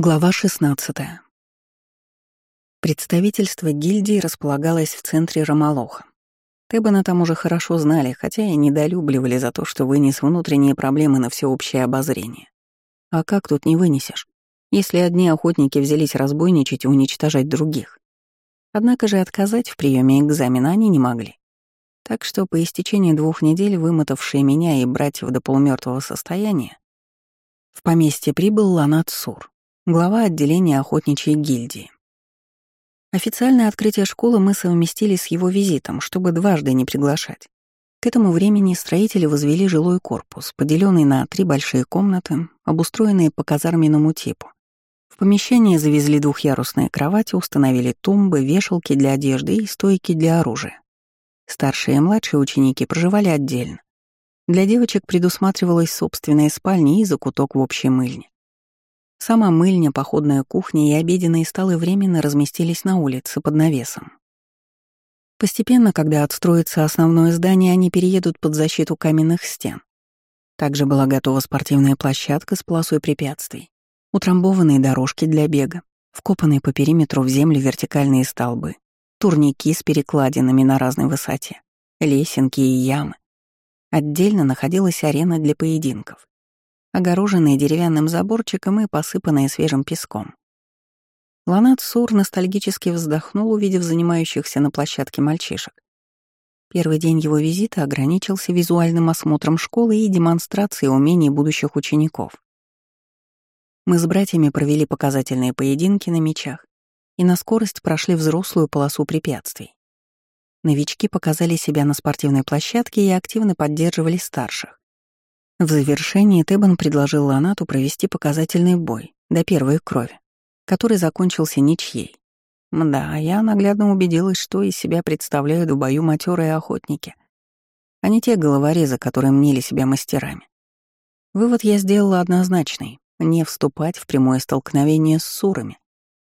Глава 16. Представительство гильдии располагалось в центре Ромолоха. Тебана там уже хорошо знали, хотя и недолюбливали за то, что вынес внутренние проблемы на всеобщее обозрение. А как тут не вынесешь, если одни охотники взялись разбойничать и уничтожать других? Однако же отказать в приеме экзамена они не могли. Так что по истечении двух недель, вымотавшие меня и братьев до полумертвого состояния, в поместье прибыл Ланат Сур, глава отделения охотничьей гильдии. Официальное открытие школы мы совместили с его визитом, чтобы дважды не приглашать. К этому времени строители возвели жилой корпус, поделенный на три большие комнаты, обустроенные по казарменному типу. В помещение завезли двухъярусные кровати, установили тумбы, вешалки для одежды и стойки для оружия. Старшие и младшие ученики проживали отдельно. Для девочек предусматривалась собственная спальня и закуток в общей мыльне. Сама мыльня, походная кухня и обеденные столы временно разместились на улице под навесом. Постепенно, когда отстроится основное здание, они переедут под защиту каменных стен. Также была готова спортивная площадка с полосой препятствий, утрамбованные дорожки для бега, вкопанные по периметру в землю вертикальные столбы, турники с перекладинами на разной высоте, лесенки и ямы. Отдельно находилась арена для поединков огороженные деревянным заборчиком и посыпанные свежим песком. Ланат Сур ностальгически вздохнул, увидев занимающихся на площадке мальчишек. Первый день его визита ограничился визуальным осмотром школы и демонстрацией умений будущих учеников. Мы с братьями провели показательные поединки на мечах и на скорость прошли взрослую полосу препятствий. Новички показали себя на спортивной площадке и активно поддерживали старших. В завершении Тебан предложил Ланату провести показательный бой до первой крови, который закончился ничьей. Да, я наглядно убедилась, что из себя представляют в бою матерые охотники, а не те головорезы, которые мнили себя мастерами. Вывод я сделала однозначный — не вступать в прямое столкновение с сурами,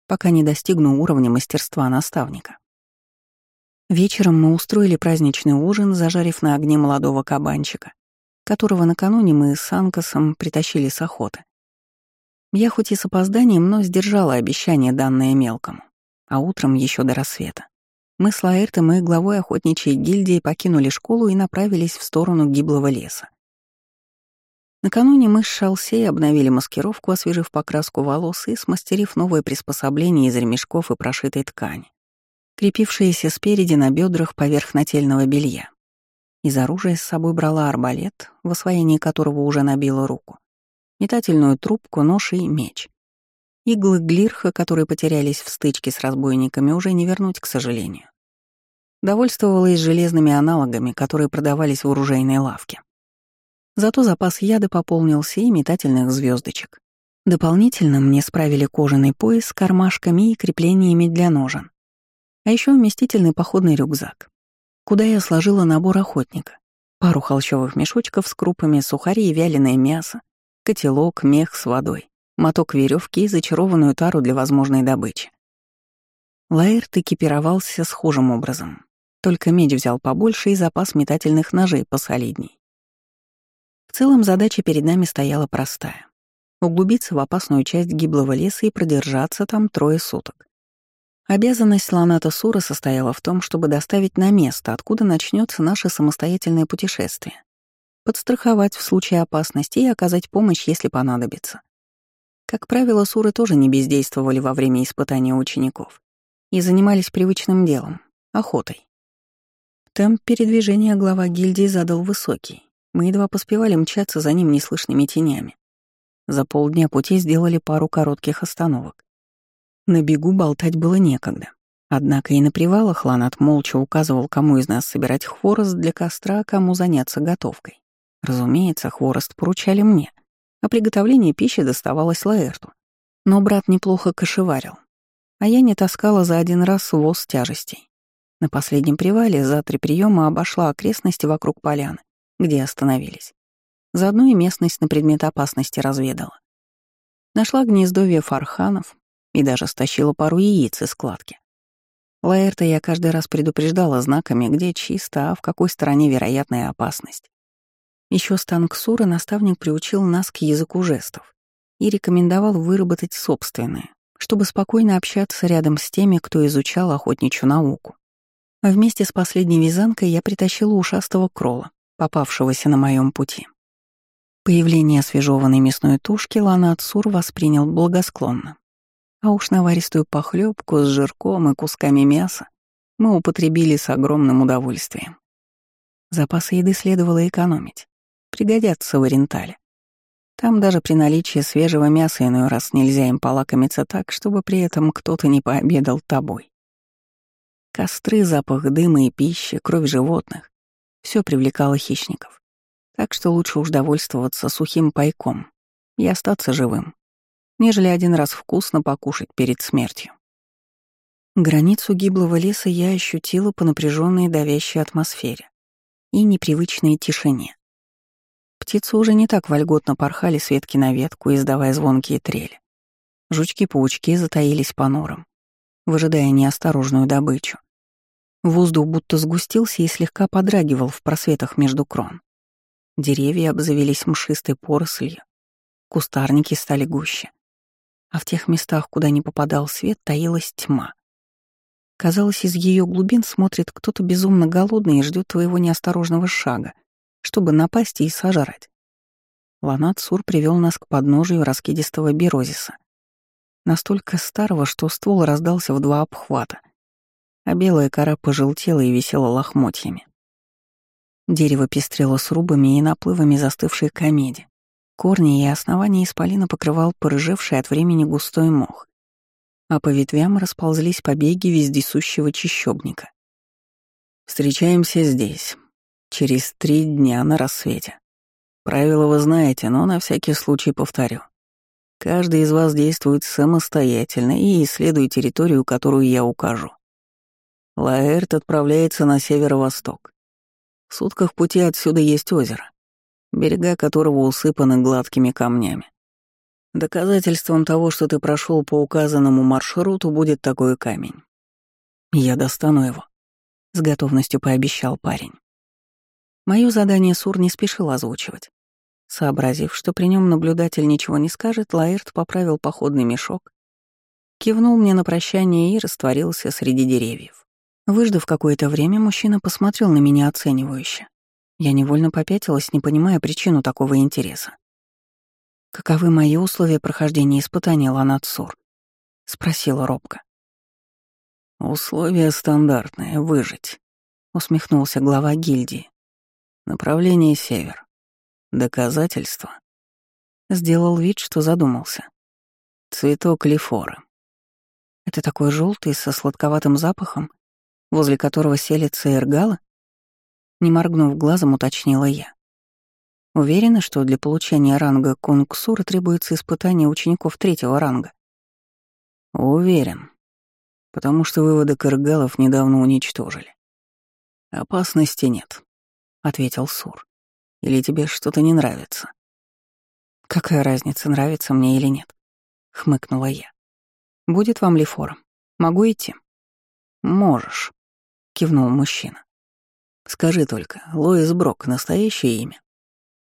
пока не достигну уровня мастерства наставника. Вечером мы устроили праздничный ужин, зажарив на огне молодого кабанчика которого накануне мы с Анкасом притащили с охоты. Я хоть и с опозданием, но сдержала обещание, данное мелкому. А утром, еще до рассвета, мы с Лаэртом и главой охотничьей гильдии покинули школу и направились в сторону гиблого леса. Накануне мы с Шалсей обновили маскировку, освежив покраску волос и смастерив новое приспособление из ремешков и прошитой ткани, крепившиеся спереди на бедрах поверх нательного белья. Из оружия с собой брала арбалет, в освоении которого уже набила руку, метательную трубку, нож и меч. Иглы глирха, которые потерялись в стычке с разбойниками, уже не вернуть, к сожалению. Довольствовалась железными аналогами, которые продавались в оружейной лавке. Зато запас яда пополнился и метательных звездочек. Дополнительно мне справили кожаный пояс с кармашками и креплениями для ножен. А еще вместительный походный рюкзак, куда я сложила набор охотника. Пару холщовых мешочков с крупами, сухари и вяленое мясо, котелок, мех с водой, моток веревки и зачарованную тару для возможной добычи. Лаэрт экипировался схожим образом. Только медь взял побольше и запас метательных ножей посолидней. В целом задача перед нами стояла простая — углубиться в опасную часть гиблого леса и продержаться там трое суток. Обязанность Ланата Сура состояла в том, чтобы доставить на место, откуда начнется наше самостоятельное путешествие, подстраховать в случае опасности и оказать помощь, если понадобится. Как правило, Суры тоже не бездействовали во время испытания учеников и занимались привычным делом — охотой. Темп передвижения глава гильдии задал высокий. Мы едва поспевали мчаться за ним неслышными тенями. За полдня пути сделали пару коротких остановок. На бегу болтать было некогда. Однако и на привалах Ланат молча указывал, кому из нас собирать хворост для костра, а кому заняться готовкой. Разумеется, хворост поручали мне, а приготовление пищи доставалось Лаэрту. Но брат неплохо кошеварил, а я не таскала за один раз воз тяжестей. На последнем привале за три приема обошла окрестности вокруг поляны, где остановились. Заодно и местность на предмет опасности разведала. Нашла гнездовье фарханов, и даже стащила пару яиц из кладки. Лаэрта я каждый раз предупреждала знаками, где чисто, а в какой стороне вероятная опасность. Еще с Танксура наставник приучил нас к языку жестов и рекомендовал выработать собственное, чтобы спокойно общаться рядом с теми, кто изучал охотничью науку. А вместе с последней вязанкой я притащила ушастого крола, попавшегося на моем пути. Появление освежеванной мясной тушки Лана Ацур воспринял благосклонно. А уж наваристую похлебку с жирком и кусками мяса мы употребили с огромным удовольствием. Запасы еды следовало экономить. Пригодятся в Орентале. Там даже при наличии свежего мяса иной раз нельзя им полакомиться так, чтобы при этом кто-то не пообедал тобой. Костры, запах дыма и пищи, кровь животных — все привлекало хищников. Так что лучше уж довольствоваться сухим пайком и остаться живым, нежели один раз вкусно покушать перед смертью. Границу гиблого леса я ощутила по напряженной давящей атмосфере и непривычной тишине. Птицы уже не так вольготно порхали с ветки на ветку, издавая звонкие трели. Жучки-паучки затаились по норам, выжидая неосторожную добычу. Воздух будто сгустился и слегка подрагивал в просветах между крон. Деревья обзавелись мшистой порослью, кустарники стали гуще. А в тех местах, куда не попадал свет, таилась тьма. Казалось, из ее глубин смотрит кто-то безумно голодный и ждет твоего неосторожного шага, чтобы напасть и сожрать. Ланат Сур привел нас к подножию раскидистого берозиса, настолько старого, что ствол раздался в два обхвата, а белая кора пожелтела и висела лохмотьями. Дерево пестрело срубами и наплывами застывшей комеди. Корни и основания исполина покрывал порыжевший от времени густой мох, а по ветвям расползлись побеги вездесущего чищобника. «Встречаемся здесь, через три дня на рассвете. Правила вы знаете, но на всякий случай повторю. Каждый из вас действует самостоятельно и исследует территорию, которую я укажу. Лаэрт отправляется на северо-восток. В сутках пути отсюда есть озеро, берега которого усыпаны гладкими камнями. Доказательством того, что ты прошел по указанному маршруту, будет такой камень. Я достану его, — с готовностью пообещал парень. Мое задание Сур не спешил озвучивать. Сообразив, что при нем наблюдатель ничего не скажет, Лаэрт поправил походный мешок, кивнул мне на прощание и растворился среди деревьев. Выждав какое-то время, мужчина посмотрел на меня оценивающе. Я невольно попятилась, не понимая причину такого интереса. «Каковы мои условия прохождения испытания, Ланатсур?» — спросила робко. «Условия стандартные — выжить», — усмехнулся глава гильдии. «Направление север. Доказательства». Сделал вид, что задумался. Цветок лифора. Это такой желтый, со сладковатым запахом, возле которого селится Эргала? Не моргнув глазом, уточнила я. Уверена, что для получения ранга Кунгсура требуется испытание учеников третьего ранга? Уверен. Потому что выводок Эргалов недавно уничтожили. Опасности нет, — ответил Сур. Или тебе что-то не нравится? Какая разница, нравится мне или нет? — хмыкнула я. Будет вам ли фора? Могу идти? Можешь. — кивнул мужчина. «Скажи только, Лоис Брок — настоящее имя?»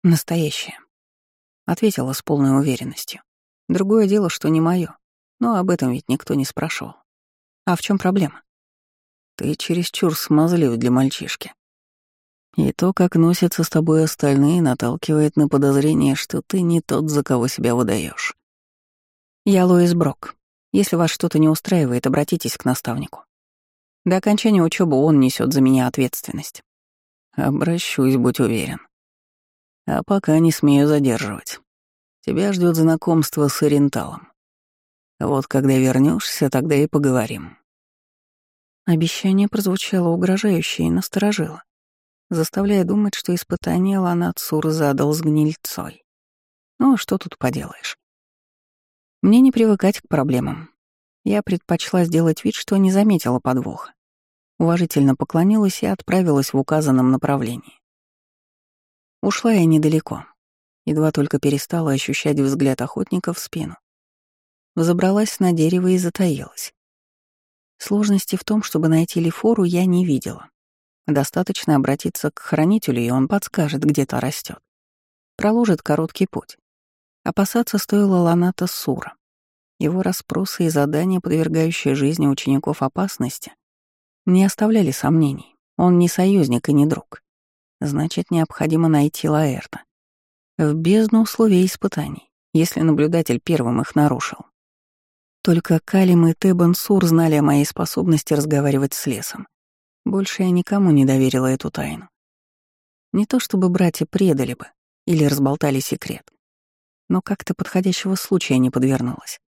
«Настоящее», — ответила с полной уверенностью. «Другое дело, что не мое, но об этом ведь никто не спрашивал. А в чем проблема?» «Ты чересчур смазлив для мальчишки. И то, как носятся с тобой остальные, наталкивает на подозрение, что ты не тот, за кого себя выдаешь. «Я Лоис Брок. Если вас что-то не устраивает, обратитесь к наставнику». До окончания учебы он несет за меня ответственность. Обращусь, будь уверен. А пока не смею задерживать. Тебя ждет знакомство с Ориенталом. Вот когда вернешься, тогда и поговорим. Обещание прозвучало угрожающе и насторожило, заставляя думать, что испытание Ланацур задал с гнильцой. Ну, что тут поделаешь? Мне не привыкать к проблемам. Я предпочла сделать вид, что не заметила подвоха. Уважительно поклонилась и отправилась в указанном направлении. Ушла я недалеко. Едва только перестала ощущать взгляд охотника в спину. Взобралась на дерево и затаилась. Сложности в том, чтобы найти лифору, я не видела. Достаточно обратиться к хранителю, и он подскажет, где то растет. Проложит короткий путь. Опасаться стоило Ланата Сура. Его расспросы и задания, подвергающие жизни учеников опасности, не оставляли сомнений. Он не союзник и не друг. Значит, необходимо найти Лаэрта. В бездну условий испытаний, если наблюдатель первым их нарушил. Только Калим и Тебан Сур знали о моей способности разговаривать с лесом. Больше я никому не доверила эту тайну. Не то чтобы братья предали бы или разболтали секрет, но как-то подходящего случая не подвернулось.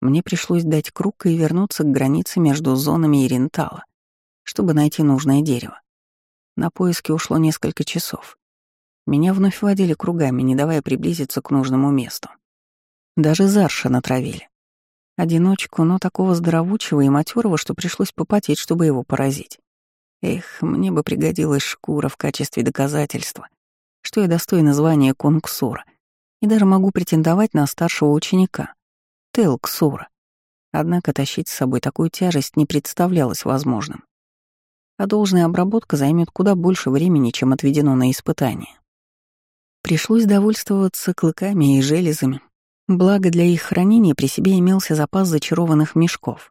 Мне пришлось дать круг и вернуться к границе между зонами и рентала, чтобы найти нужное дерево. На поиски ушло несколько часов. Меня вновь водили кругами, не давая приблизиться к нужному месту. Даже Зарша натравили. Одиночку, но такого здоровучего и матерого, что пришлось попотеть, чтобы его поразить. Эх, мне бы пригодилась шкура в качестве доказательства, что я достойна звания конксура и даже могу претендовать на старшего ученика, Телксура. Однако тащить с собой такую тяжесть не представлялось возможным. А должная обработка займет куда больше времени, чем отведено на испытание. Пришлось довольствоваться клыками и железами, Благо для их хранения при себе имелся запас зачарованных мешков.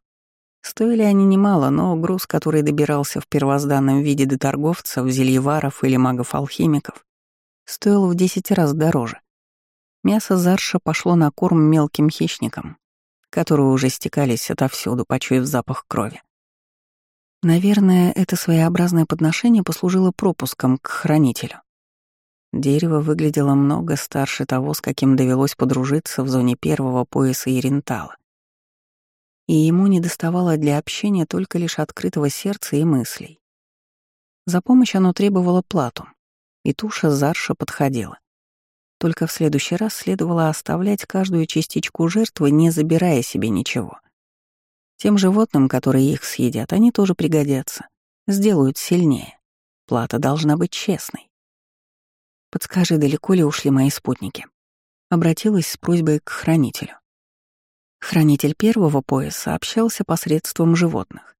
Стоили они немало, но груз, который добирался в первозданном виде до торговцев, зельеваров или магов-алхимиков, стоил в десять раз дороже. Мясо зарша пошло на корм мелким хищникам, которые уже стекались отовсюду, почуяв запах крови. Наверное, это своеобразное подношение послужило пропуском к хранителю. Дерево выглядело много старше того, с каким довелось подружиться в зоне первого пояса Ирентала. И ему не доставало для общения только лишь открытого сердца и мыслей. За помощь оно требовало плату, и туша Зарша подходила. Только в следующий раз следовало оставлять каждую частичку жертвы, не забирая себе ничего. Тем животным, которые их съедят, они тоже пригодятся, сделают сильнее. Плата должна быть честной. Подскажи, далеко ли ушли мои спутники?» Обратилась с просьбой к хранителю. Хранитель первого пояса общался посредством животных.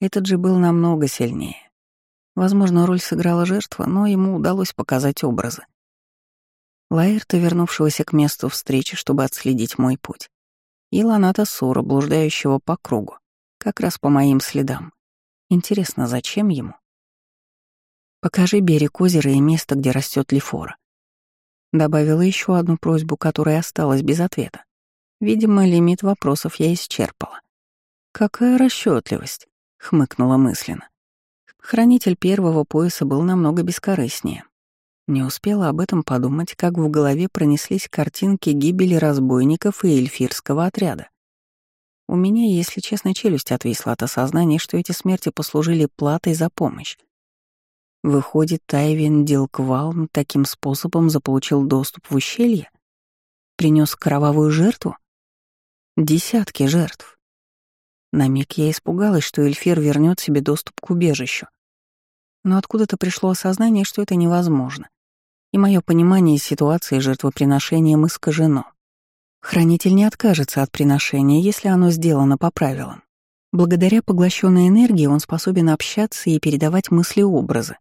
Этот же был намного сильнее. Возможно, роль сыграла жертва, но ему удалось показать образы. Лаэрта, вернувшегося к месту встречи, чтобы отследить мой путь, и Ланата Сура, блуждающего по кругу, как раз по моим следам. Интересно, зачем ему? Покажи берег озера и место, где растет лифора. Добавила еще одну просьбу, которая осталась без ответа. Видимо, лимит вопросов я исчерпала. Какая расчетливость, хмыкнула мысленно. Хранитель первого пояса был намного бескорыстнее. Не успела об этом подумать, как в голове пронеслись картинки гибели разбойников и эльфирского отряда. У меня, если честно, челюсть отвисла от осознания, что эти смерти послужили платой за помощь. Выходит, Тайвин Дилквалм таким способом заполучил доступ в ущелье? Принес кровавую жертву? Десятки жертв. На миг я испугалась, что Эльфир вернет себе доступ к убежищу. Но откуда-то пришло осознание, что это невозможно. И мое понимание ситуации жертвоприношением искажено. Хранитель не откажется от приношения, если оно сделано по правилам. Благодаря поглощенной энергии он способен общаться и передавать мысли-образы.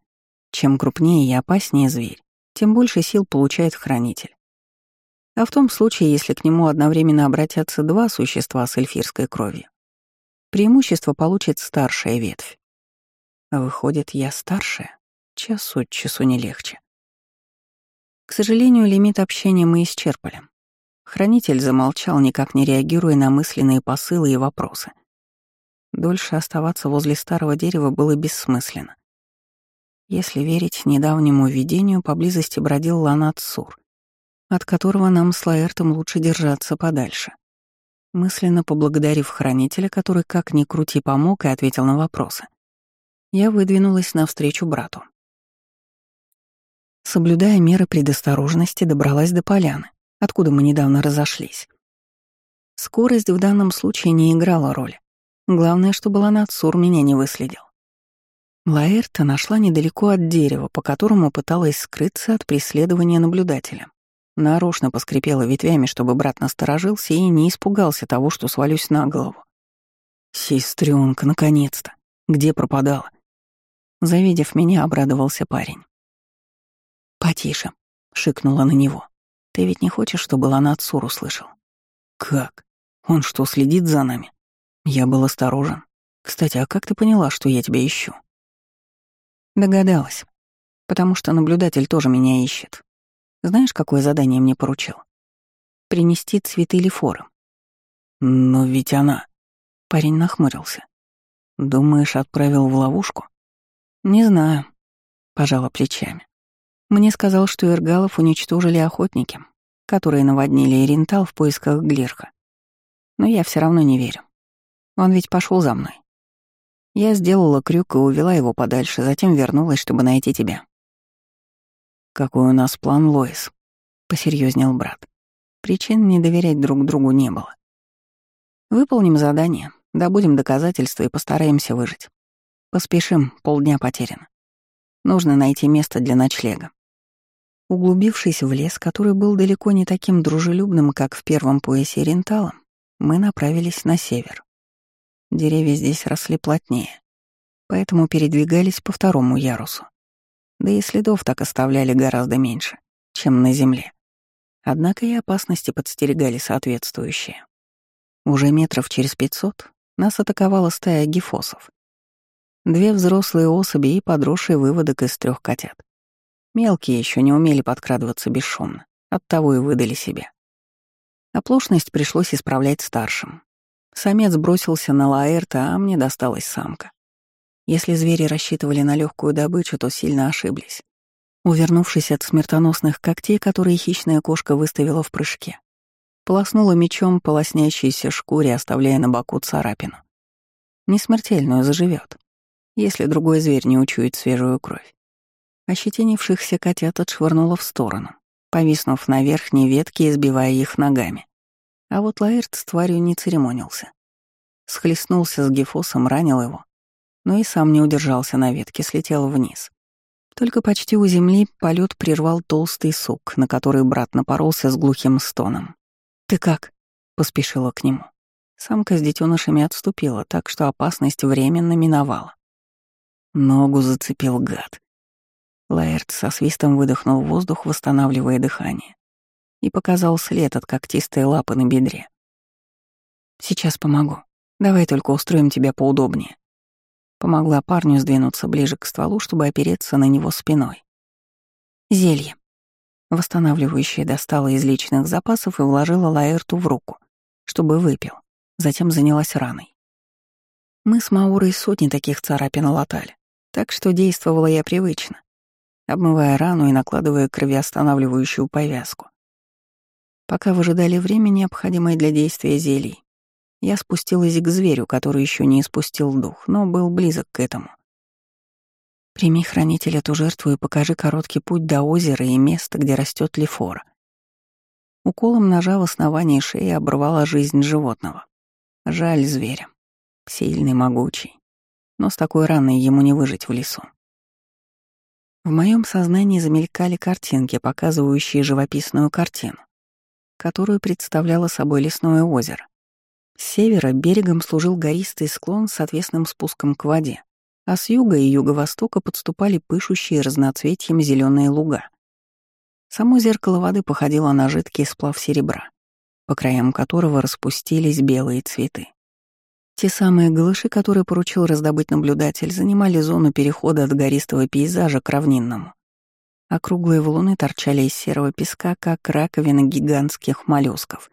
Чем крупнее и опаснее зверь, тем больше сил получает хранитель. А в том случае, если к нему одновременно обратятся два существа с эльфирской кровью, преимущество получит старшая ветвь. Выходит, я старшая, час от часу не легче. К сожалению, лимит общения мы исчерпали. Хранитель замолчал, никак не реагируя на мысленные посылы и вопросы. Дольше оставаться возле старого дерева было бессмысленно. Если верить недавнему видению, поблизости бродил Ланат Сур, от которого нам с Лаэртом лучше держаться подальше. Мысленно поблагодарив хранителя, который как ни крути помог и ответил на вопросы, я выдвинулась навстречу брату. Соблюдая меры предосторожности, добралась до поляны, откуда мы недавно разошлись. Скорость в данном случае не играла роли. Главное, чтобы Ланат Сур меня не выследил. Лаэрта нашла недалеко от дерева, по которому пыталась скрыться от преследования наблюдателя. Нарочно поскрипела ветвями, чтобы брат насторожился и не испугался того, что свалюсь на голову. «Сестрёнка, наконец-то! Где пропадала?» Завидев меня, обрадовался парень. «Потише», — шикнула на него. Ты ведь не хочешь, чтобы Ланацур услышал? Как? Он что, следит за нами? Я был осторожен. Кстати, а как ты поняла, что я тебя ищу? Догадалась. Потому что наблюдатель тоже меня ищет. Знаешь, какое задание мне поручил? Принести цветы Лефоры. Но ведь она... Парень нахмурился. Думаешь, отправил в ловушку? Не знаю. Пожала плечами. Мне сказал, что Иргалов уничтожили охотники, которые наводнили Ирентал в поисках Глирха. Но я все равно не верю. Он ведь пошел за мной. Я сделала крюк и увела его подальше, затем вернулась, чтобы найти тебя. «Какой у нас план, Лоис?» — посерьезнел брат. Причин не доверять друг другу не было. «Выполним задание, добудем доказательства и постараемся выжить. Поспешим, полдня потеряно. Нужно найти место для ночлега». Углубившись в лес, который был далеко не таким дружелюбным, как в первом поясе Рентала, мы направились на север. Деревья здесь росли плотнее, поэтому передвигались по второму ярусу. Да и следов так оставляли гораздо меньше, чем на земле. Однако и опасности подстерегали соответствующие. Уже метров через пятьсот нас атаковала стая гифосов. Две взрослые особи и подросший выводок из трех котят. Мелкие еще не умели подкрадываться бесшумно, оттого и выдали себя. Оплошность пришлось исправлять старшим. Самец бросился на Лаэрта, а мне досталась самка. Если звери рассчитывали на легкую добычу, то сильно ошиблись. Увернувшись от смертоносных когтей, которые хищная кошка выставила в прыжке, полоснула мечом по лоснящейся шкуре, оставляя на боку царапину. Не смертельную заживет, если другой зверь не учует свежую кровь. Ощетинившихся котят отшвырнула в сторону, повиснув на верхней ветке и сбивая их ногами. А вот Лаэрт с тварью не церемонился. Схлестнулся с Гефосом, ранил его, но и сам не удержался на ветке, слетел вниз. Только почти у земли полет прервал толстый сук, на который брат напоролся с глухим стоном. «Ты как?» — поспешила к нему. Самка с детенышами отступила, так что опасность временно миновала. Ногу зацепил гад. Лаэрт со свистом выдохнул воздух, восстанавливая дыхание и показал след от когтистой лапы на бедре. «Сейчас помогу. Давай только устроим тебя поудобнее». Помогла парню сдвинуться ближе к стволу, чтобы опереться на него спиной. Зелье. Восстанавливающее достала из личных запасов и вложила Лаэрту в руку, чтобы выпил. Затем занялась раной. Мы с Маурой сотни таких царапин латали, так что действовала я привычно, обмывая рану и накладывая кровеостанавливающую повязку. Пока выжидали время, необходимое для действия зелий, я спустилась к зверю, который еще не испустил дух, но был близок к этому. Прими хранитель эту жертву и покажи короткий путь до озера и места, где растет лифора. Уколом ножа в основании шеи оборвала жизнь животного. Жаль зверя. Сильный, могучий. Но с такой раной ему не выжить в лесу. В моем сознании замелькали картинки, показывающие живописную картину которую представляло собой лесное озеро. С севера берегом служил гористый склон с отвесным спуском к воде, а с юга и юго-востока подступали пышущие разноцветьем зеленые луга. Само зеркало воды походило на жидкий сплав серебра, по краям которого распустились белые цветы. Те самые глыши, которые поручил раздобыть наблюдатель, занимали зону перехода от гористого пейзажа к равнинному а круглые валуны торчали из серого песка, как раковины гигантских моллюсков.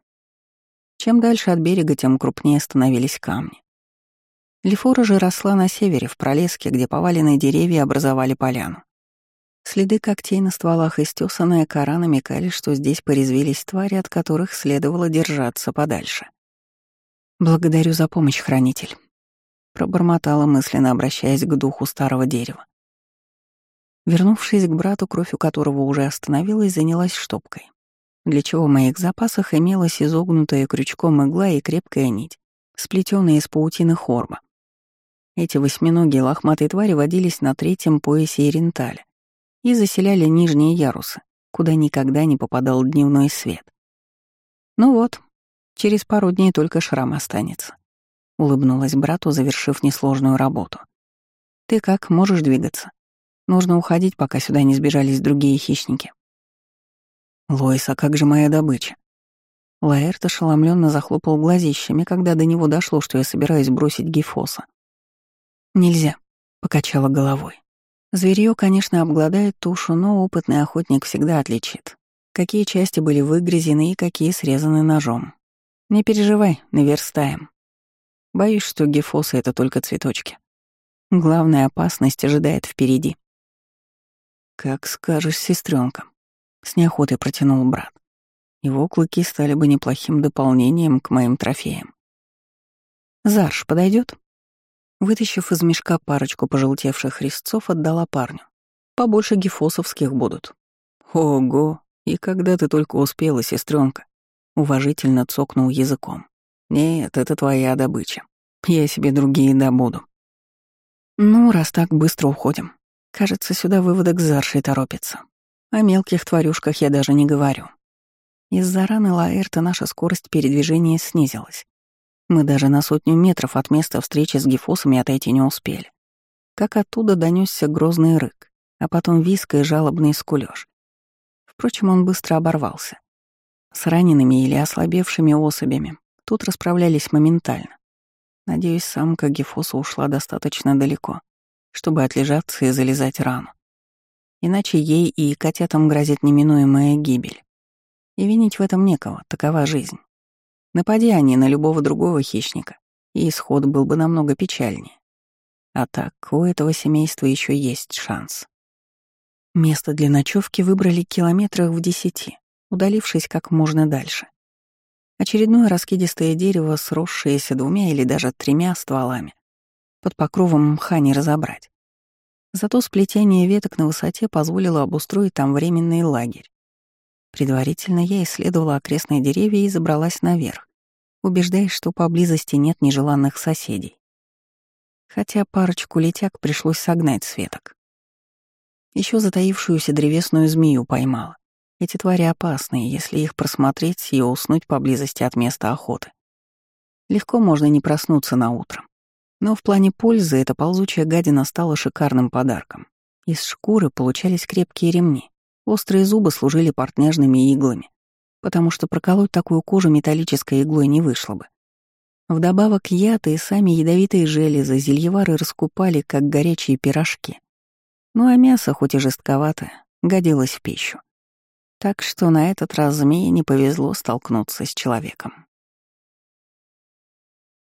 Чем дальше от берега, тем крупнее становились камни. Лефора же росла на севере, в пролеске, где поваленные деревья образовали поляну. Следы когтей на стволах и стесанная кора намекали, что здесь порезвились твари, от которых следовало держаться подальше. «Благодарю за помощь, хранитель», — пробормотала мысленно, обращаясь к духу старого дерева. Вернувшись к брату, кровь у которого уже остановилась, занялась штопкой, для чего в моих запасах имелась изогнутая крючком игла и крепкая нить, сплетенная из паутины хорма. Эти восьминогие лохматые твари водились на третьем поясе Иренталя и заселяли нижние ярусы, куда никогда не попадал дневной свет. Ну вот, через пару дней только шрам останется. Улыбнулась брату, завершив несложную работу. «Ты как, можешь двигаться?» Нужно уходить, пока сюда не сбежались другие хищники. Лоис, а как же моя добыча? Лаэрт ошеломленно захлопал глазищами, когда до него дошло, что я собираюсь бросить Гифоса. «Нельзя», — покачала головой. Зверье, конечно, обгладает тушу, но опытный охотник всегда отличит, какие части были выгрызены и какие срезаны ножом. Не переживай, наверстаем. Боюсь, что гифосы — это только цветочки. Главная опасность ожидает впереди. «Как скажешь, сестренка, с неохотой протянул брат. Его клыки стали бы неплохим дополнением к моим трофеям. «Зарш подойдет? Вытащив из мешка парочку пожелтевших резцов, отдала парню. Побольше гифосовских будут. Ого, и когда ты только успела, сестренка? Уважительно цокнул языком. Нет, это твоя добыча. Я себе другие добуду. Ну, раз так быстро уходим. Кажется, сюда выводок Заршей торопится. О мелких тварюшках я даже не говорю. Из-за раны Лаэрта наша скорость передвижения снизилась. Мы даже на сотню метров от места встречи с гифосами отойти не успели. Как оттуда донесся грозный рык, а потом виск и жалобный скулёж. Впрочем, он быстро оборвался. С ранеными или ослабевшими особями тут расправлялись моментально. Надеюсь, самка Гефоса ушла достаточно далеко, чтобы отлежаться и залезать рану. Иначе ей и котятам грозит неминуемая гибель. И винить в этом некого, такова жизнь. Напади они на любого другого хищника, и исход был бы намного печальнее. А так, у этого семейства еще есть шанс. Место для ночевки выбрали километрах в десяти, удалившись как можно дальше. Очередное раскидистое дерево, сросшееся двумя или даже тремя стволами. Под покровом мха не разобрать. Зато сплетение веток на высоте позволило обустроить там временный лагерь. Предварительно я исследовала окрестные деревья и забралась наверх, убеждаясь, что поблизости нет нежеланных соседей. Хотя парочку летяг пришлось согнать с веток. Еще затаившуюся древесную змею поймала. Эти твари опасные, если их просмотреть и уснуть поблизости от места охоты. Легко можно не проснуться на утро. Но в плане пользы эта ползучая гадина стала шикарным подарком. Из шкуры получались крепкие ремни. Острые зубы служили портняжными иглами, потому что проколоть такую кожу металлической иглой не вышло бы. Вдобавок яд и сами ядовитые железы зельевары раскупали, как горячие пирожки. Ну а мясо, хоть и жестковатое, годилось в пищу. Так что на этот раз змее не повезло столкнуться с человеком.